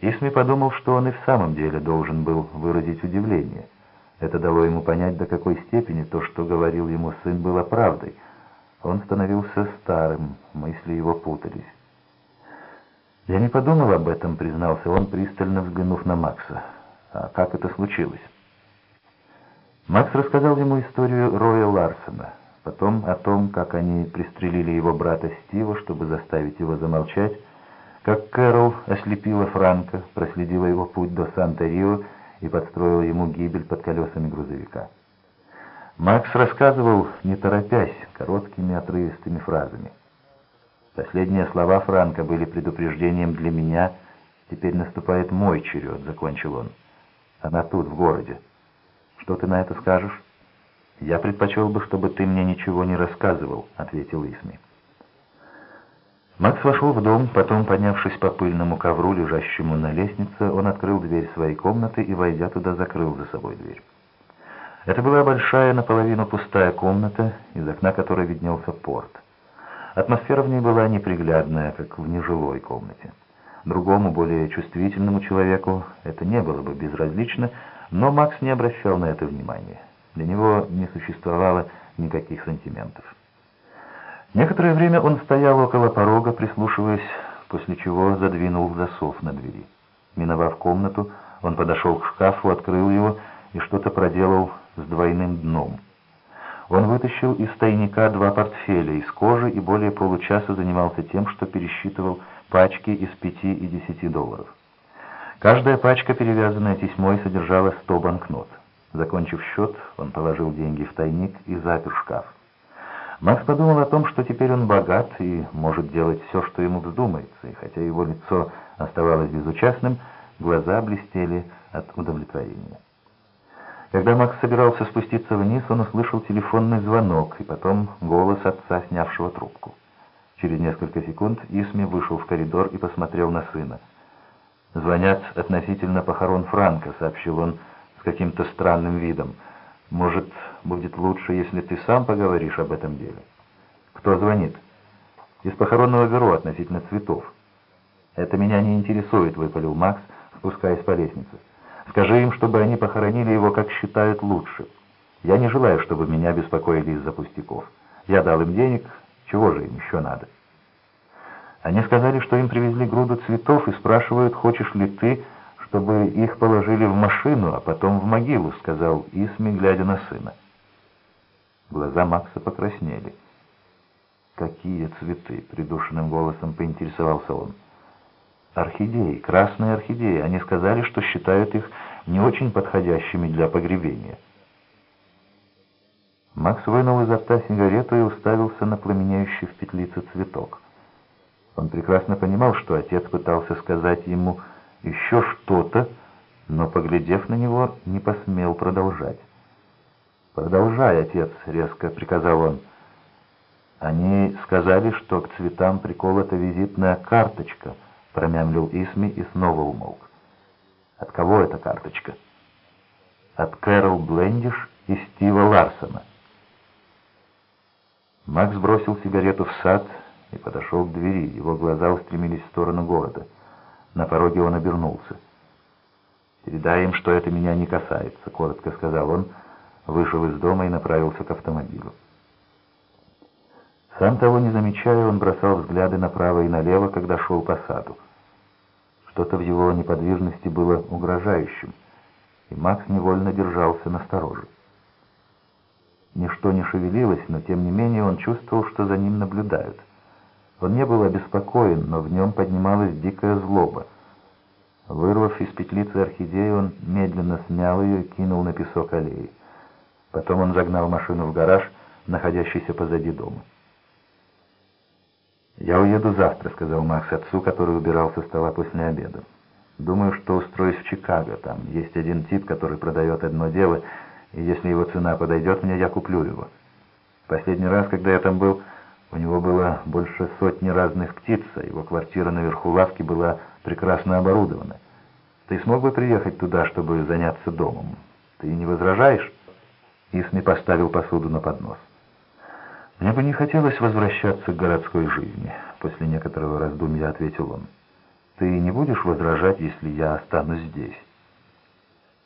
Исми подумал, что он и в самом деле должен был выразить удивление. Это дало ему понять, до какой степени то, что говорил ему сын, было правдой. Он становился старым, мысли его путались. «Я не подумал об этом», — признался он, пристально взглянув на Макса. «А как это случилось?» Макс рассказал ему историю Роя Ларсона, потом о том, как они пристрелили его брата Стива, чтобы заставить его замолчать, как Кэрол ослепила Франка, проследила его путь до Санта-Рио и подстроила ему гибель под колесами грузовика. Макс рассказывал, не торопясь, короткими отрывистыми фразами. Последние слова Франка были предупреждением для меня. «Теперь наступает мой черед», — закончил он. «Она тут, в городе. Что ты на это скажешь?» «Я предпочел бы, чтобы ты мне ничего не рассказывал», — ответил Исми. Макс вошел в дом, потом, поднявшись по пыльному ковру, лежащему на лестнице, он открыл дверь своей комнаты и, войдя туда, закрыл за собой дверь. Это была большая, наполовину пустая комната, из окна которой виднелся порт. Атмосфера в ней была неприглядная, как в нежилой комнате. Другому, более чувствительному человеку это не было бы безразлично, но Макс не обращал на это внимания. Для него не существовало никаких сантиментов. Некоторое время он стоял около порога, прислушиваясь, после чего задвинул засов на двери. Миновав комнату, он подошел к шкафу, открыл его и что-то проделал с двойным дном. Он вытащил из тайника два портфеля из кожи и более получаса занимался тем, что пересчитывал пачки из пяти и десяти долларов. Каждая пачка, перевязанная тесьмой, содержала сто банкнот. Закончив счет, он положил деньги в тайник и запер шкаф. Макс подумал о том, что теперь он богат и может делать все, что ему вздумается, и хотя его лицо оставалось безучастным, глаза блестели от удовлетворения. Когда Макс собирался спуститься вниз, он услышал телефонный звонок и потом голос отца, снявшего трубку. Через несколько секунд Исми вышел в коридор и посмотрел на сына. «Звонят относительно похорон Франка», — сообщил он с каким-то странным видом. «Может, будет лучше, если ты сам поговоришь об этом деле?» «Кто звонит?» «Из похоронного бюро относительно цветов». «Это меня не интересует», — выпалил Макс, спускаясь по лестнице. Скажи им, чтобы они похоронили его, как считают лучше. Я не желаю, чтобы меня беспокоили из-за пустяков. Я дал им денег, чего же им еще надо? Они сказали, что им привезли груду цветов и спрашивают, хочешь ли ты, чтобы их положили в машину, а потом в могилу, сказал Исми, глядя на сына. Глаза Макса покраснели. «Какие цветы?» — придушенным голосом поинтересовался он. Орхидеи, красные орхидеи. Они сказали, что считают их не очень подходящими для погребения. Макс вынул изо рта сигарету и уставился на пламенеющий в петлице цветок. Он прекрасно понимал, что отец пытался сказать ему еще что-то, но, поглядев на него, не посмел продолжать. «Продолжай, отец», — резко приказал он. Они сказали, что к цветам приколота визитная карточка — промямлил Исми и снова умолк. От кого эта карточка? От Кэрол Блендиш и Стива Ларсона. Макс бросил сигарету в сад и подошел к двери. Его глаза устремились в сторону города. На пороге он обернулся. «Передай им, что это меня не касается», — коротко сказал он, вышел из дома и направился к автомобилю. Сам того не замечая, он бросал взгляды направо и налево, когда шел по саду. Что-то в его неподвижности было угрожающим, и Макс невольно держался настороже. Ничто не шевелилось, но тем не менее он чувствовал, что за ним наблюдают. Он не был обеспокоен, но в нем поднималась дикая злоба. Вырвав из петлицы орхидею, он медленно смял ее и кинул на песок аллеи. Потом он загнал машину в гараж, находящийся позади дома. «Я уеду завтра», — сказал Макс отцу, который убирал со стола после обеда. «Думаю, что устроюсь в Чикаго. Там есть один тип, который продает одно дело, и если его цена подойдет мне, я куплю его. Последний раз, когда я там был, у него было больше сотни разных птиц, а его квартира наверху лавки была прекрасно оборудована. Ты смог бы приехать туда, чтобы заняться домом? Ты не возражаешь?» Исми поставил посуду на поднос. «Мне бы не хотелось возвращаться к городской жизни», — после некоторого раздумья ответил он. Ты не будешь возражать, если я останусь здесь?»